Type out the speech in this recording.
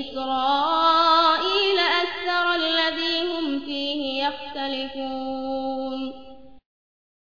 إسرائيل أكثر الذي هم فيه يختلفون.